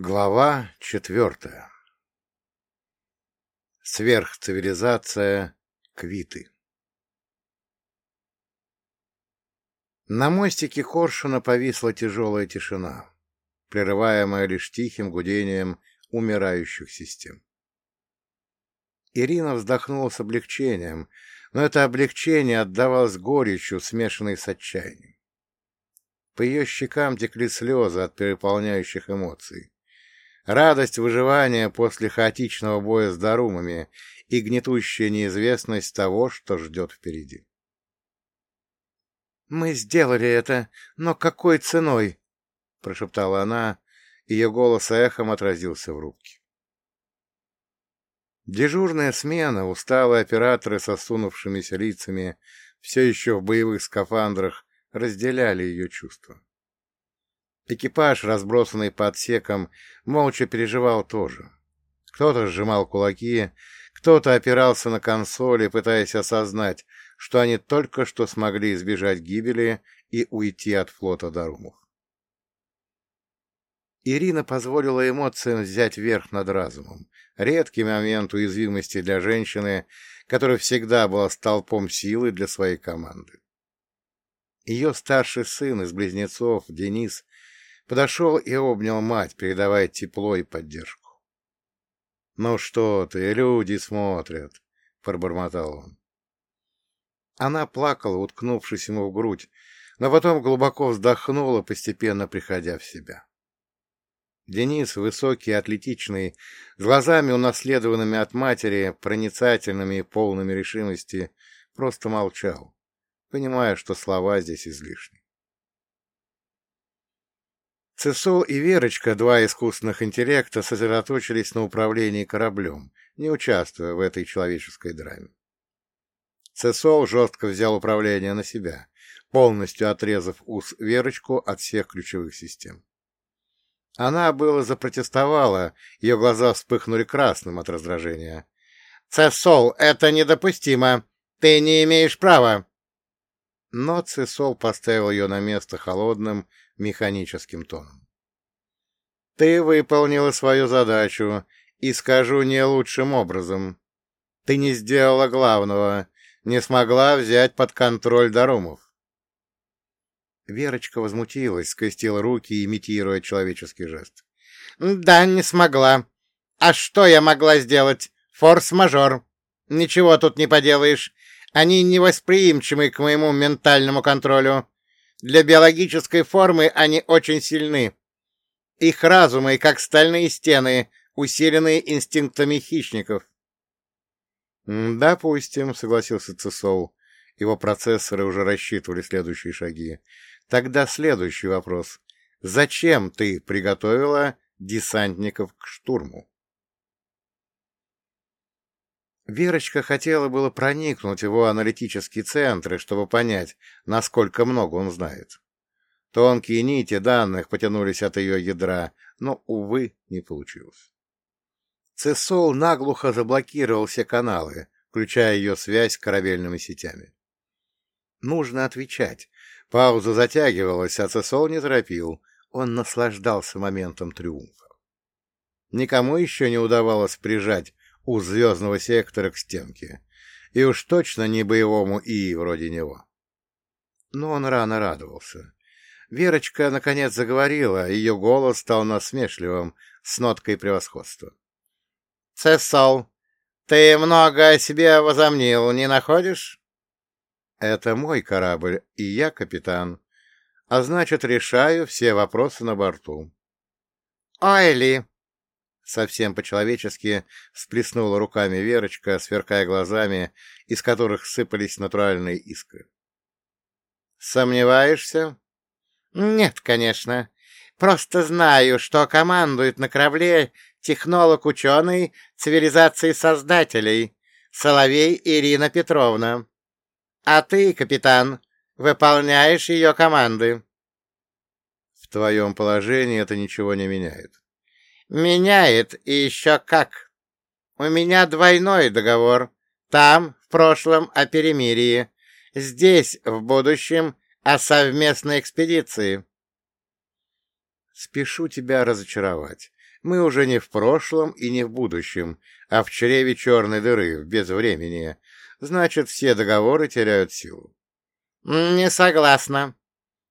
Глава четвертая Сверхцивилизация Квиты На мостике Коршуна повисла тяжелая тишина, прерываемая лишь тихим гудением умирающих систем. Ирина вздохнула с облегчением, но это облегчение отдавалось горечью, смешанной с отчаянием. По ее щекам текли слезы от переполняющих эмоций радость выживания после хаотичного боя с дарумами и гнетущая неизвестность того, что ждет впереди. «Мы сделали это, но какой ценой?» — прошептала она, ее голос эхом отразился в рубке. Дежурная смена, усталые операторы с осунувшимися лицами, все еще в боевых скафандрах, разделяли ее чувства. Экипаж, разбросанный по отсекам, молча переживал тоже. Кто-то сжимал кулаки, кто-то опирался на консоли, пытаясь осознать, что они только что смогли избежать гибели и уйти от флота Дарумов. Ирина позволила эмоциям взять верх над разумом. Редкий момент уязвимости для женщины, которая всегда была столпом силы для своей команды. Ее старший сын из близнецов, Денис, Подошел и обнял мать, передавая тепло и поддержку. — Ну что ты, люди смотрят, — пробормотал он. Она плакала, уткнувшись ему в грудь, но потом глубоко вздохнула, постепенно приходя в себя. Денис, высокий, атлетичный, с глазами, унаследованными от матери, проницательными и полными решимости, просто молчал, понимая, что слова здесь излишни. Цесол и Верочка, два искусственных интеллекта, сосредоточились на управлении кораблем, не участвуя в этой человеческой драме. Цесол жестко взял управление на себя, полностью отрезав ус Верочку от всех ключевых систем. Она было запротестовала, ее глаза вспыхнули красным от раздражения. «Цесол, это недопустимо! Ты не имеешь права!» Но Цесол поставил ее на место холодным, механическим тоном. «Ты выполнила свою задачу, и скажу не лучшим образом. Ты не сделала главного, не смогла взять под контроль Дарумов». Верочка возмутилась, скрестила руки, имитируя человеческий жест. «Да, не смогла. А что я могла сделать? Форс-мажор. Ничего тут не поделаешь. Они невосприимчивы к моему ментальному контролю. Для биологической формы они очень сильны. Их разумы, как стальные стены, усиленные инстинктами хищников. «Допустим», — согласился Цесол. Его процессоры уже рассчитывали следующие шаги. Тогда следующий вопрос. Зачем ты приготовила десантников к штурму? Верочка хотела было проникнуть в его аналитические центры, чтобы понять, насколько много он знает. Тонкие нити данных потянулись от ее ядра, но, увы, не получилось. Цесол наглухо заблокировал все каналы, включая ее связь с корабельными сетями. Нужно отвечать. Пауза затягивалась, а Цесол не торопил. Он наслаждался моментом триумфа. Никому еще не удавалось прижать у звездного сектора к стенке. И уж точно не боевому ИИ вроде него. Но он рано радовался. Верочка, наконец, заговорила, ее голос стал насмешливым, с ноткой превосходства. — Цесол, ты много о себе возомнил, не находишь? — Это мой корабль, и я капитан, а значит, решаю все вопросы на борту. — Ойли, Совсем по-человечески сплеснула руками Верочка, сверкая глазами, из которых сыпались натуральные искры. «Сомневаешься?» «Нет, конечно. Просто знаю, что командует на корабле технолог-ученый цивилизации создателей, Соловей Ирина Петровна. А ты, капитан, выполняешь ее команды». «В твоем положении это ничего не меняет. Меняет, и еще как. У меня двойной договор. Там, в прошлом, о перемирии. Здесь, в будущем, о совместной экспедиции. Спешу тебя разочаровать. Мы уже не в прошлом и не в будущем, а в чреве черной дыры, в безвремени. Значит, все договоры теряют силу. — Не согласна.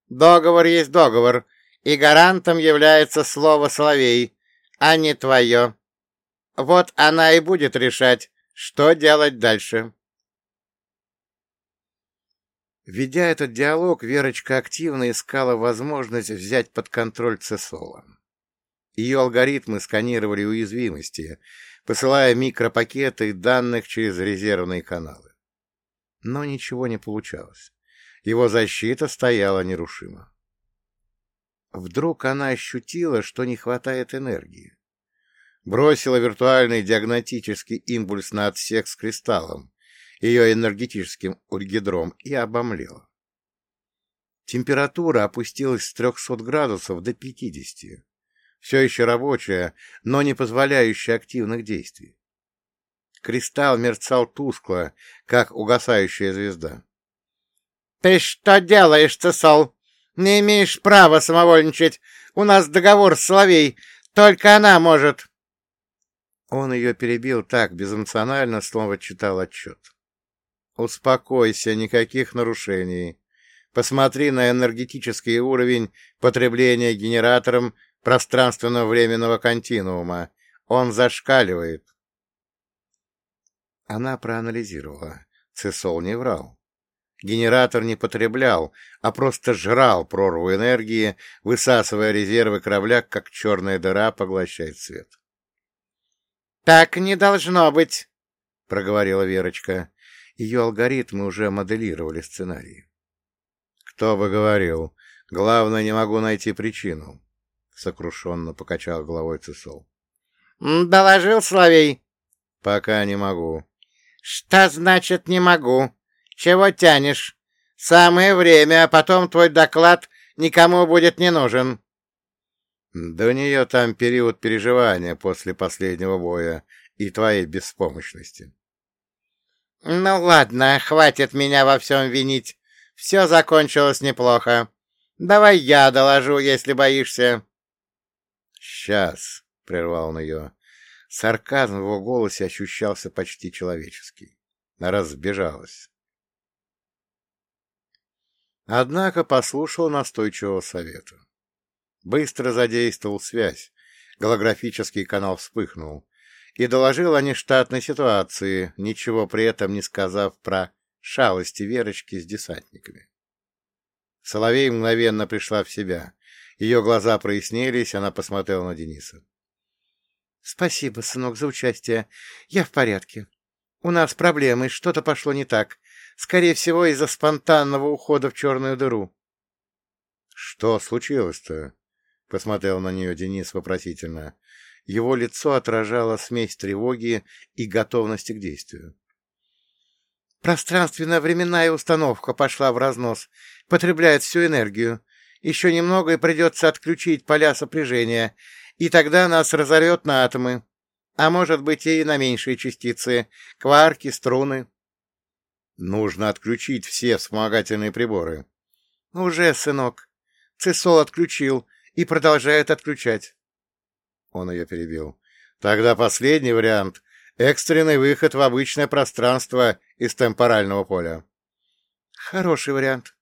Договор есть договор, и гарантом является слово «соловей», а не твое. Вот она и будет решать, что делать дальше. Ведя этот диалог, Верочка активно искала возможность взять под контроль Цесола. Ее алгоритмы сканировали уязвимости, посылая микропакеты данных через резервные каналы. Но ничего не получалось. Его защита стояла нерушимо. Вдруг она ощутила, что не хватает энергии. Бросила виртуальный диагностический импульс на отсек с кристаллом, ее энергетическим ульгидром, и обомлела. Температура опустилась с 300 градусов до 50 все еще рабочая, но не позволяющая активных действий. Кристалл мерцал тускло, как угасающая звезда. — Ты что делаешь, Цесол? Не имеешь права самовольничать. У нас договор с Соловей. Только она может. Он ее перебил так, безэмоционально, словно читал отчет. «Успокойся, никаких нарушений. Посмотри на энергетический уровень потребления генератором пространственно-временного континуума. Он зашкаливает. Она проанализировала. Цесол не врал. Генератор не потреблял, а просто жрал прорву энергии, высасывая резервы корабля, как черная дыра поглощает свет. — Так не должно быть, — проговорила Верочка. Ее алгоритмы уже моделировали сценарии. — Кто бы говорил. Главное, не могу найти причину. — сокрушенно покачал головой Цесол. — Доложил Соловей? — Пока не могу. — Что значит «не могу»? Чего тянешь? Самое время, а потом твой доклад никому будет не нужен. — у нее там период переживания после последнего боя и твоей беспомощности. — Ну ладно, хватит меня во всем винить. Все закончилось неплохо. Давай я доложу, если боишься. «Сейчас», — прервал он ее. Сарказм в его голосе ощущался почти человеческий. Раз сбежалась. Однако послушал настойчивого совета. Быстро задействовал связь, голографический канал вспыхнул и доложил о нештатной ситуации, ничего при этом не сказав про шалости Верочки с десантниками. Соловей мгновенно пришла в себя, ее глаза прояснились, она посмотрела на Дениса. — Спасибо, сынок, за участие. Я в порядке. У нас проблемы, что-то пошло не так. Скорее всего, из-за спонтанного ухода в черную дыру. — Что случилось-то? — посмотрел на нее Денис вопросительно. Его лицо отражало смесь тревоги и готовности к действию. Пространственно-временная установка пошла в разнос, потребляет всю энергию. Еще немного и придется отключить поля сопряжения, и тогда нас разорвет на атомы, а может быть и на меньшие частицы, кварки, струны. Нужно отключить все вспомогательные приборы. Уже, сынок. Цесол отключил и продолжает отключать. Он ее перебил. Тогда последний вариант — экстренный выход в обычное пространство из темпорального поля. Хороший вариант.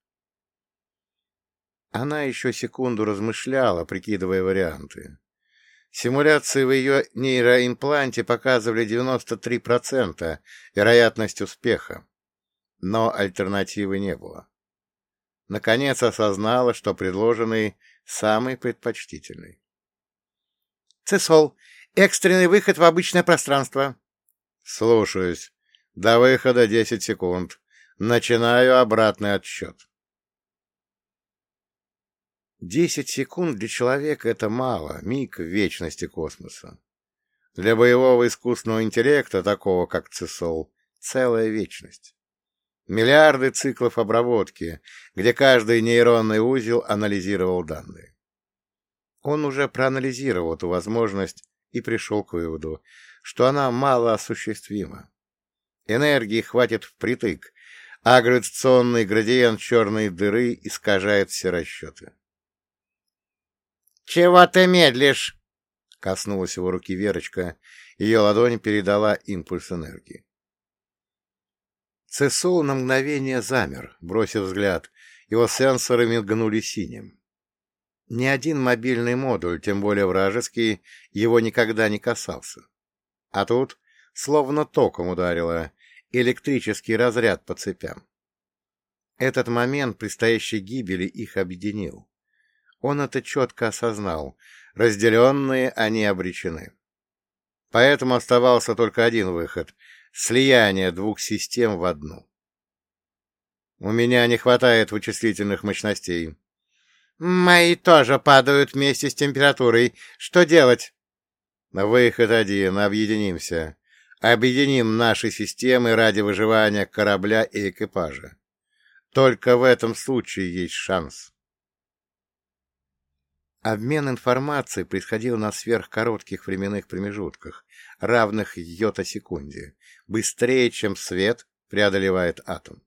Она еще секунду размышляла, прикидывая варианты. Симуляции в ее нейроимпланте показывали 93% вероятность успеха, но альтернативы не было. Наконец осознала, что предложенный самый предпочтительный. «Цесол, экстренный выход в обычное пространство». «Слушаюсь. До выхода 10 секунд. Начинаю обратный отсчет». Десять секунд для человека — это мало, миг в вечности космоса. Для боевого искусственного интеллекта, такого как Цесол, целая вечность. Миллиарды циклов обработки, где каждый нейронный узел анализировал данные. Он уже проанализировал эту возможность и пришел к выводу, что она мало осуществима. Энергии хватит впритык, а гравитационный градиент черной дыры искажает все расчеты. «Чего ты медлишь?» Коснулась его руки Верочка, ее ладонь передала импульс энергии. Цесол на мгновение замер, бросив взгляд. Его сенсоры мигнули синим. Ни один мобильный модуль, тем более вражеский, его никогда не касался. А тут словно током ударило, электрический разряд по цепям. Этот момент предстоящей гибели их объединил. Он это четко осознал. Разделенные они обречены. Поэтому оставался только один выход — слияние двух систем в одну. У меня не хватает вычислительных мощностей. Мои тоже падают вместе с температурой. Что делать? Выход один. Объединимся. Объединим наши системы ради выживания корабля и экипажа. Только в этом случае есть шанс. Обмен информацией происходил на сверхкоротких временных промежутках, равных йота-секунде, быстрее, чем свет преодолевает атом.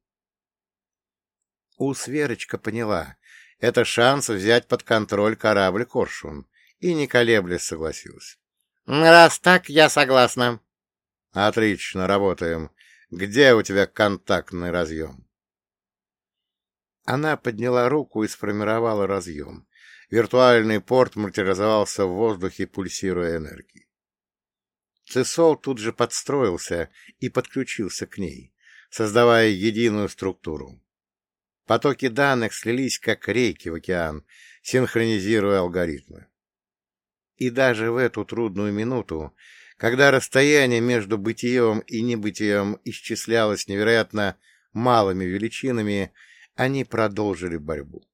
У Сверочка поняла, это шанс взять под контроль корабль «Коршун», и, не колеблясь, согласилась. «Раз так, я согласна». «Отлично, работаем. Где у тебя контактный разъем?» Она подняла руку и сформировала разъем. Виртуальный порт материализовался в воздухе, пульсируя энергией. Цесол тут же подстроился и подключился к ней, создавая единую структуру. Потоки данных слились, как реки в океан, синхронизируя алгоритмы. И даже в эту трудную минуту, когда расстояние между бытием и небытием исчислялось невероятно малыми величинами, они продолжили борьбу.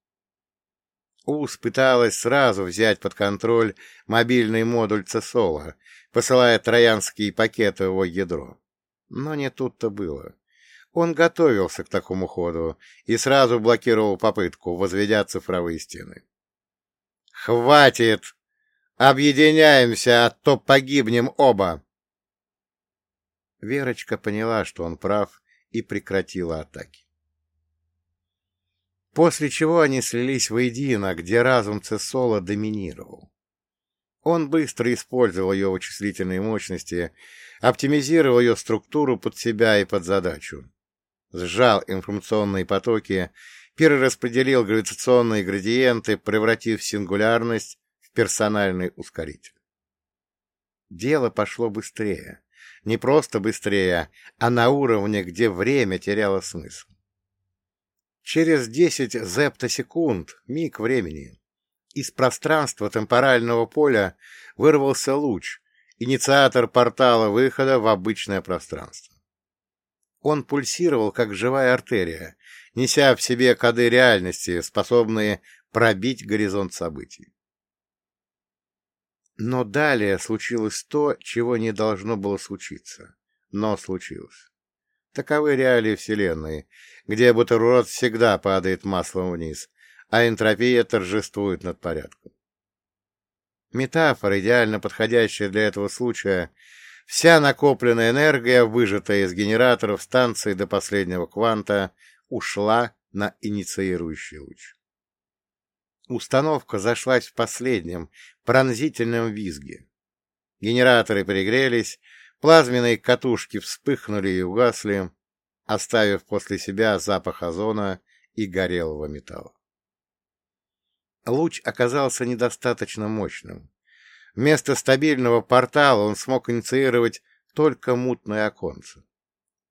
УС пыталась сразу взять под контроль мобильный модуль Цесола, посылая троянские пакеты в его ядро. Но не тут-то было. Он готовился к такому ходу и сразу блокировал попытку, возведя цифровые стены. «Хватит! Объединяемся, а то погибнем оба!» Верочка поняла, что он прав, и прекратила атаки. После чего они слились воедино, где разум Цесола доминировал. Он быстро использовал ее вычислительные мощности, оптимизировал ее структуру под себя и под задачу. Сжал информационные потоки, перераспределил гравитационные градиенты, превратив сингулярность в персональный ускоритель. Дело пошло быстрее. Не просто быстрее, а на уровне, где время теряло смысл. Через 10 зептосекунд, миг времени, из пространства темпорального поля вырвался луч, инициатор портала выхода в обычное пространство. Он пульсировал, как живая артерия, неся в себе коды реальности, способные пробить горизонт событий. Но далее случилось то, чего не должно было случиться, но случилось. Таковы реалии Вселенной, где бутерброд всегда падает маслом вниз, а энтропия торжествует над порядком. Метафора, идеально подходящая для этого случая, вся накопленная энергия, выжатая из генераторов станции до последнего кванта, ушла на инициирующий луч. Установка зашлась в последнем, пронзительном визге. Генераторы перегрелись, Плазменные катушки вспыхнули и угасли, оставив после себя запах озона и горелого металла. Луч оказался недостаточно мощным. Вместо стабильного портала он смог инициировать только мутное оконце.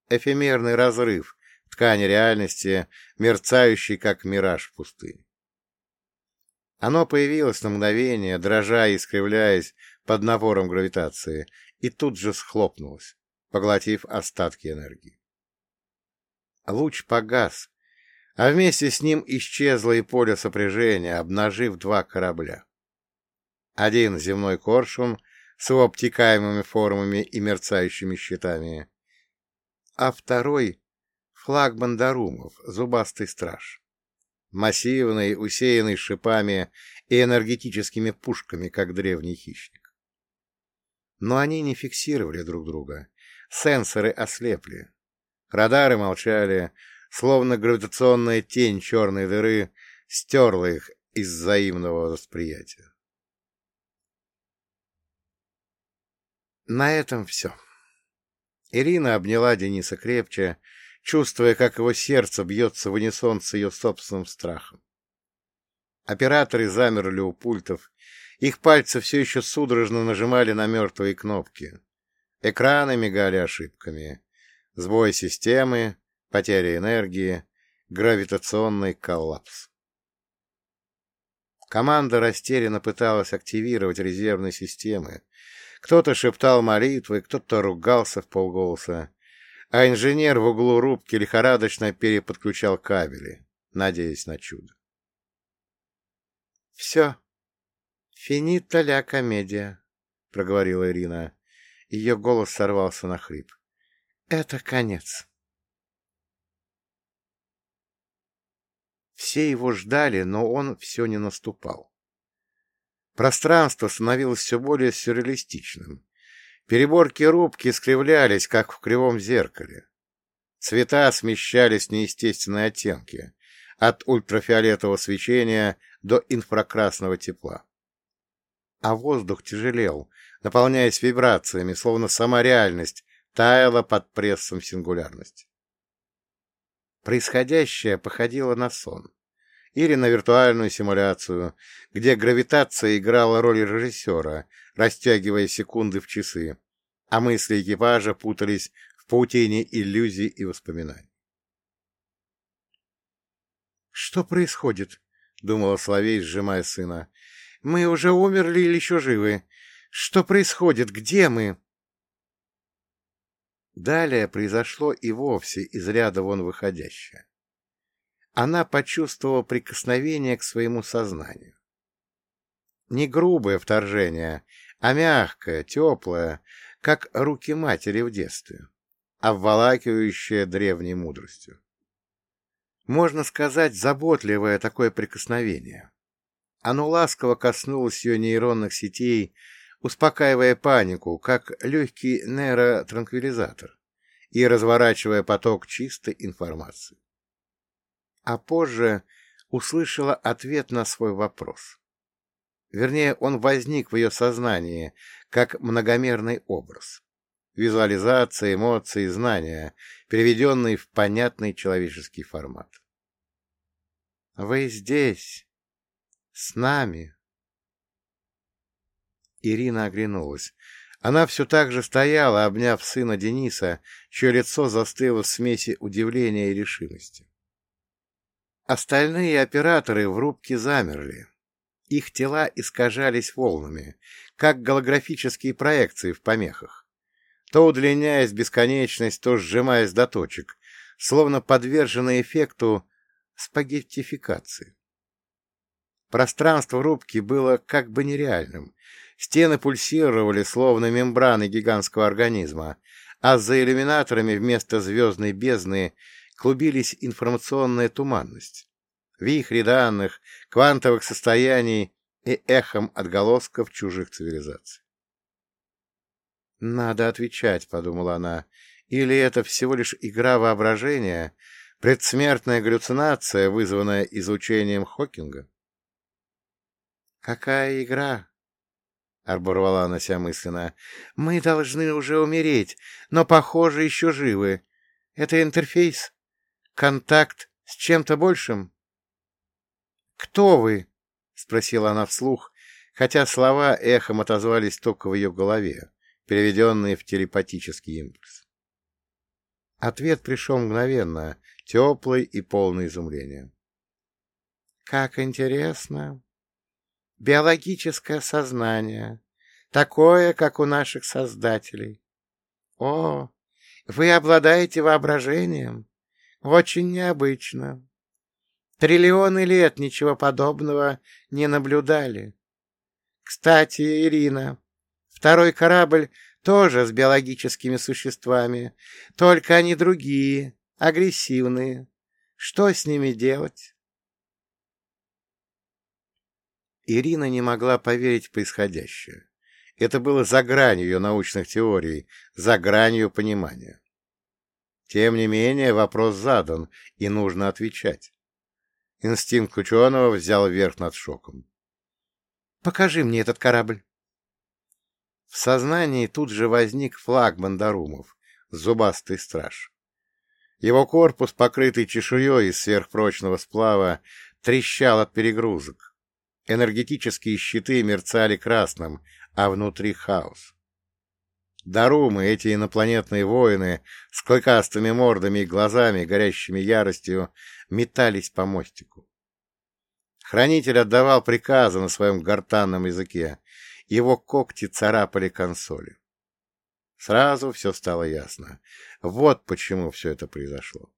Эфемерный разрыв ткани реальности, мерцающий, как мираж в пустыне. Оно появилось на мгновение, дрожа и искривляясь под напором гравитации, и тут же схлопнулась, поглотив остатки энергии. Луч погас, а вместе с ним исчезло и поле сопряжения, обнажив два корабля. Один земной коршун с его обтекаемыми формами и мерцающими щитами, а второй — флагман Дарумов, зубастый страж. Массивный, усеянный шипами и энергетическими пушками, как древний хищник. Но они не фиксировали друг друга. Сенсоры ослепли. Радары молчали, словно гравитационная тень черной дыры стерла их из взаимного восприятия. На этом все. Ирина обняла Дениса крепче, чувствуя, как его сердце бьется в унисон с ее собственным страхом. Операторы замерли у пультов, их пальцы все еще судорожно нажимали на мертвые кнопки. Экраны мигали ошибками. Сбой системы, потеря энергии, гравитационный коллапс. Команда растерянно пыталась активировать резервные системы. Кто-то шептал молитвы, кто-то ругался в полголоса, а инженер в углу рубки лихорадочно переподключал кабели, надеясь на чудо. — Все. Финита ля комедия, — проговорила Ирина. Ее голос сорвался на хрип. — Это конец. Все его ждали, но он все не наступал. Пространство становилось все более сюрреалистичным. Переборки рубки искривлялись, как в кривом зеркале. Цвета смещались в неестественные оттенки, от ультрафиолетового свечения до инфракрасного тепла. А воздух тяжелел, наполняясь вибрациями, словно сама реальность таяла под прессом сингулярности. Происходящее походило на сон или на виртуальную симуляцию, где гравитация играла роль режиссера, растягивая секунды в часы, а мысли экипажа путались в паутине иллюзий и воспоминаний. «Что происходит?» — думала Соловей, сжимая сына. «Мы уже умерли или еще живы? Что происходит? Где мы?» Далее произошло и вовсе из ряда вон выходящее. Она почувствовала прикосновение к своему сознанию. Не грубое вторжение, а мягкое, теплое, как руки матери в детстве, обволакивающее древней мудростью. Можно сказать, заботливое такое прикосновение. Оно ласково коснулось ее нейронных сетей, успокаивая панику, как легкий нейротранквилизатор, и разворачивая поток чистой информации. А позже услышала ответ на свой вопрос. Вернее, он возник в ее сознании, как многомерный образ. Визуализация, эмоции, знания, переведенные в понятный человеческий формат. «Вы здесь, с нами», Ирина оглянулась. Она все так же стояла, обняв сына Дениса, чье лицо застыло в смеси удивления и решимости. Остальные операторы в рубке замерли. Их тела искажались волнами, как голографические проекции в помехах, то удлиняясь бесконечность, то сжимаясь до точек, словно подверженные эффекту спагеттификации. Пространство рубки было как бы нереальным, Стены пульсировали, словно мембраны гигантского организма, а за иллюминаторами вместо звездной бездны клубились информационная туманность. Вихри данных, квантовых состояний и эхом отголосков чужих цивилизаций. «Надо отвечать», — подумала она, — «или это всего лишь игра воображения, предсмертная галлюцинация, вызванная изучением Хокинга?» «Какая игра?» — оборвала она себя мысленно. — Мы должны уже умереть, но, похоже, еще живы. Это интерфейс? Контакт с чем-то большим? — Кто вы? — спросила она вслух, хотя слова эхом отозвались только в ее голове, переведенные в телепатический импульс. Ответ пришел мгновенно, теплый и полный изумления. — Как интересно! Биологическое сознание, такое, как у наших создателей. О, вы обладаете воображением? Очень необычно. Триллионы лет ничего подобного не наблюдали. Кстати, Ирина, второй корабль тоже с биологическими существами, только они другие, агрессивные. Что с ними делать? Ирина не могла поверить в происходящее. Это было за гранью ее научных теорий, за гранью понимания. Тем не менее, вопрос задан, и нужно отвечать. Инстинкт ученого взял верх над шоком. — Покажи мне этот корабль. В сознании тут же возник флаг Бандарумов, зубастый страж. Его корпус, покрытый чешуей из сверхпрочного сплава, трещал от перегрузок. Энергетические щиты мерцали красным, а внутри хаос. Дарумы, эти инопланетные воины, с клыкастыми мордами и глазами, горящими яростью, метались по мостику. Хранитель отдавал приказы на своем гортанном языке. Его когти царапали консоли. Сразу все стало ясно. Вот почему все это произошло.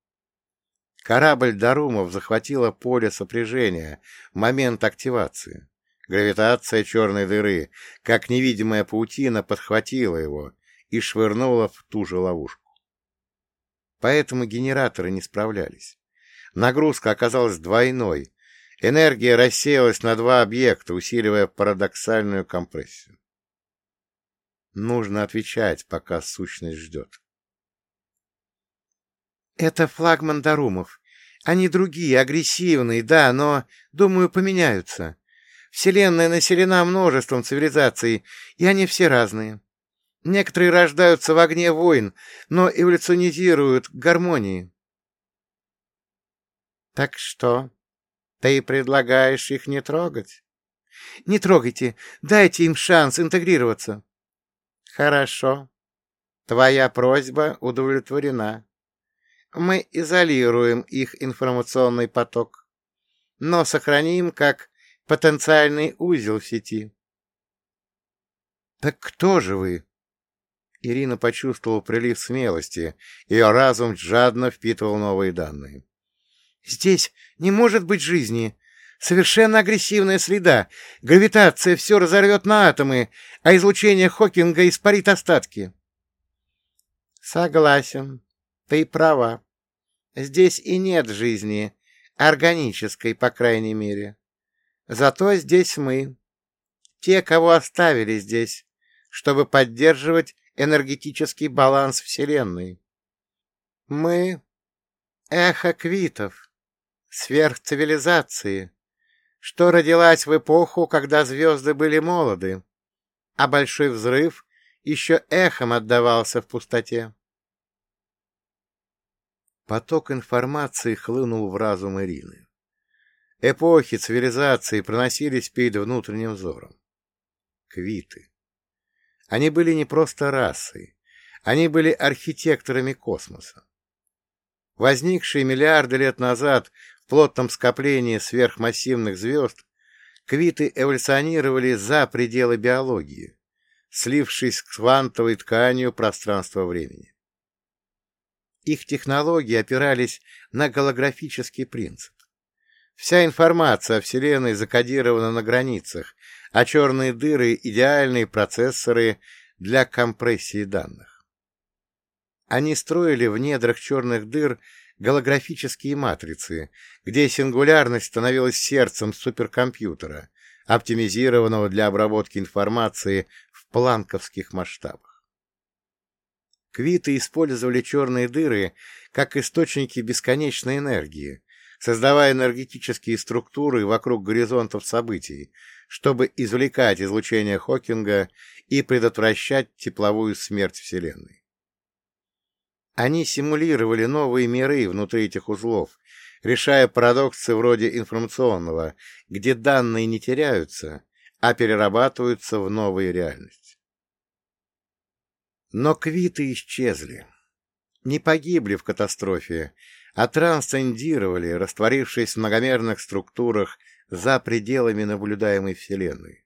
Корабль Дарумов захватила поле сопряжения, момент активации. Гравитация черной дыры, как невидимая паутина, подхватила его и швырнула в ту же ловушку. Поэтому генераторы не справлялись. Нагрузка оказалась двойной. Энергия рассеялась на два объекта, усиливая парадоксальную компрессию. Нужно отвечать, пока сущность ждет. Это флагман Дарумов. Они другие, агрессивные, да, но, думаю, поменяются. Вселенная населена множеством цивилизаций, и они все разные. Некоторые рождаются в огне войн, но эволюционизируют к гармонии. Так что, ты предлагаешь их не трогать? Не трогайте, дайте им шанс интегрироваться. Хорошо. Твоя просьба удовлетворена. Мы изолируем их информационный поток, но сохраним как потенциальный узел в сети. Так кто же вы? Ирина почувствовала прилив смелости, ее разум жадно впитывал новые данные. «Здесь не может быть жизни. Совершенно агрессивная среда. Гравитация все разорвет на атомы, а излучение Хокинга испарит остатки». «Согласен. Ты права. Здесь и нет жизни, органической, по крайней мере. Зато здесь мы, те, кого оставили здесь, чтобы поддерживать энергетический баланс Вселенной. Мы — эхо квитов, сверхцивилизации, что родилась в эпоху, когда звезды были молоды, а большой взрыв еще эхом отдавался в пустоте. Поток информации хлынул в разум Ирины. Эпохи цивилизации проносились перед внутренним взором. Квиты. Они были не просто расой, они были архитекторами космоса. Возникшие миллиарды лет назад в плотном скоплении сверхмассивных звезд, квиты эволюционировали за пределы биологии, слившись с квантовой тканью пространства-времени. Их технологии опирались на голографический принцип. Вся информация о Вселенной закодирована на границах, а черные дыры — идеальные процессоры для компрессии данных. Они строили в недрах черных дыр голографические матрицы, где сингулярность становилась сердцем суперкомпьютера, оптимизированного для обработки информации в планковских масштабах. Квиты использовали черные дыры как источники бесконечной энергии, создавая энергетические структуры вокруг горизонтов событий, чтобы извлекать излучение Хокинга и предотвращать тепловую смерть Вселенной. Они симулировали новые миры внутри этих узлов, решая парадоксы вроде информационного, где данные не теряются, а перерабатываются в новые реальности. Но квиты исчезли. Не погибли в катастрофе, а трансцендировали, растворившись в многомерных структурах за пределами наблюдаемой Вселенной.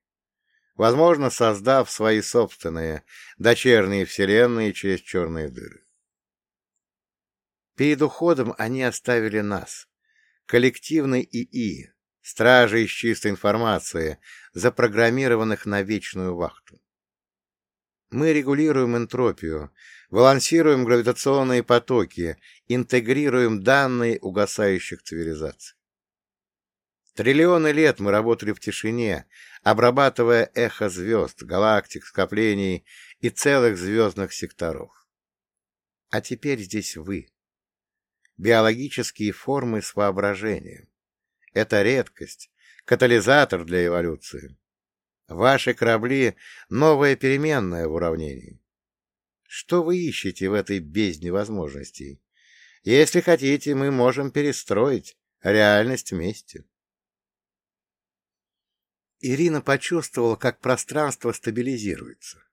Возможно, создав свои собственные дочерние Вселенные через черные дыры. Перед уходом они оставили нас, коллективный ИИ, стражи из чистой информации, запрограммированных на вечную вахту. Мы регулируем энтропию, балансируем гравитационные потоки, интегрируем данные угасающих цивилизаций. Триллионы лет мы работали в тишине, обрабатывая эхо звезд, галактик, скоплений и целых звездных секторов. А теперь здесь вы. Биологические формы с воображением. Это редкость, катализатор для эволюции. Ваши корабли — новая переменная в уравнении. Что вы ищете в этой бездне возможностей? Если хотите, мы можем перестроить реальность вместе. Ирина почувствовала, как пространство стабилизируется.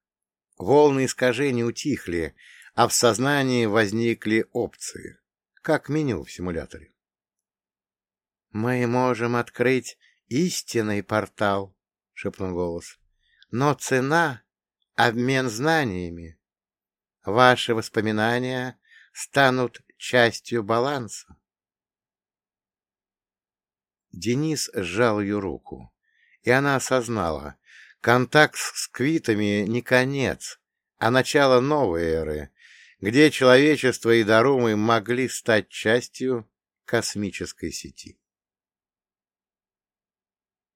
Волны искажений утихли, а в сознании возникли опции, как меню в симуляторе. «Мы можем открыть истинный портал», — шепнул голос. «Но цена — обмен знаниями. Ваши воспоминания станут частью баланса». Денис сжал ее руку, и она осознала, контакт с квитами не конец, а начало новой эры, где человечество и Дарумы могли стать частью космической сети.